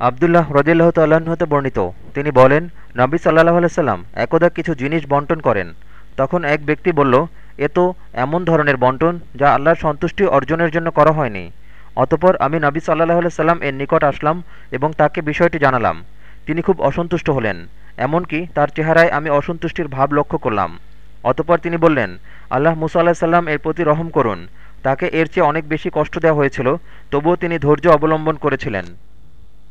আবদুল্লাহ রদিল্লাহ তাল্লাহ্ন হতে বর্ণিত। তিনি বলেন, নবী সাল্লাহ আলাইসাল্লাম একদা কিছু জিনিস বন্টন করেন। তখন এক ব্যক্তি বলল, এ তো এমন ধরনের বন্টন যা আল্লাহর সন্তুষ্টি অর্জনের জন্য করা হয়নি। অতপর আমি নবী সাল্লাহ সাল্লাম এর নিকট আসলাম এবং তাকে বিষয়টি জানালাম। তিনি খুব অসন্তুষ্ট হলেন, এমনকি তার চেহারায় আমি অসন্তুষ্টির ভাব লক্ষ্য করলাম। অতপর তিনি বললেন, আল্লাহ মুসা আল্লাহ সাল্লাম এর প্রতি রহম করুন। তাকে এর চেয়ে অনেক বেশি কষ্ট দেওয়া হয়েছিল, তবুও তিনি ধৈর্য অবলম্বন করেছিলেন।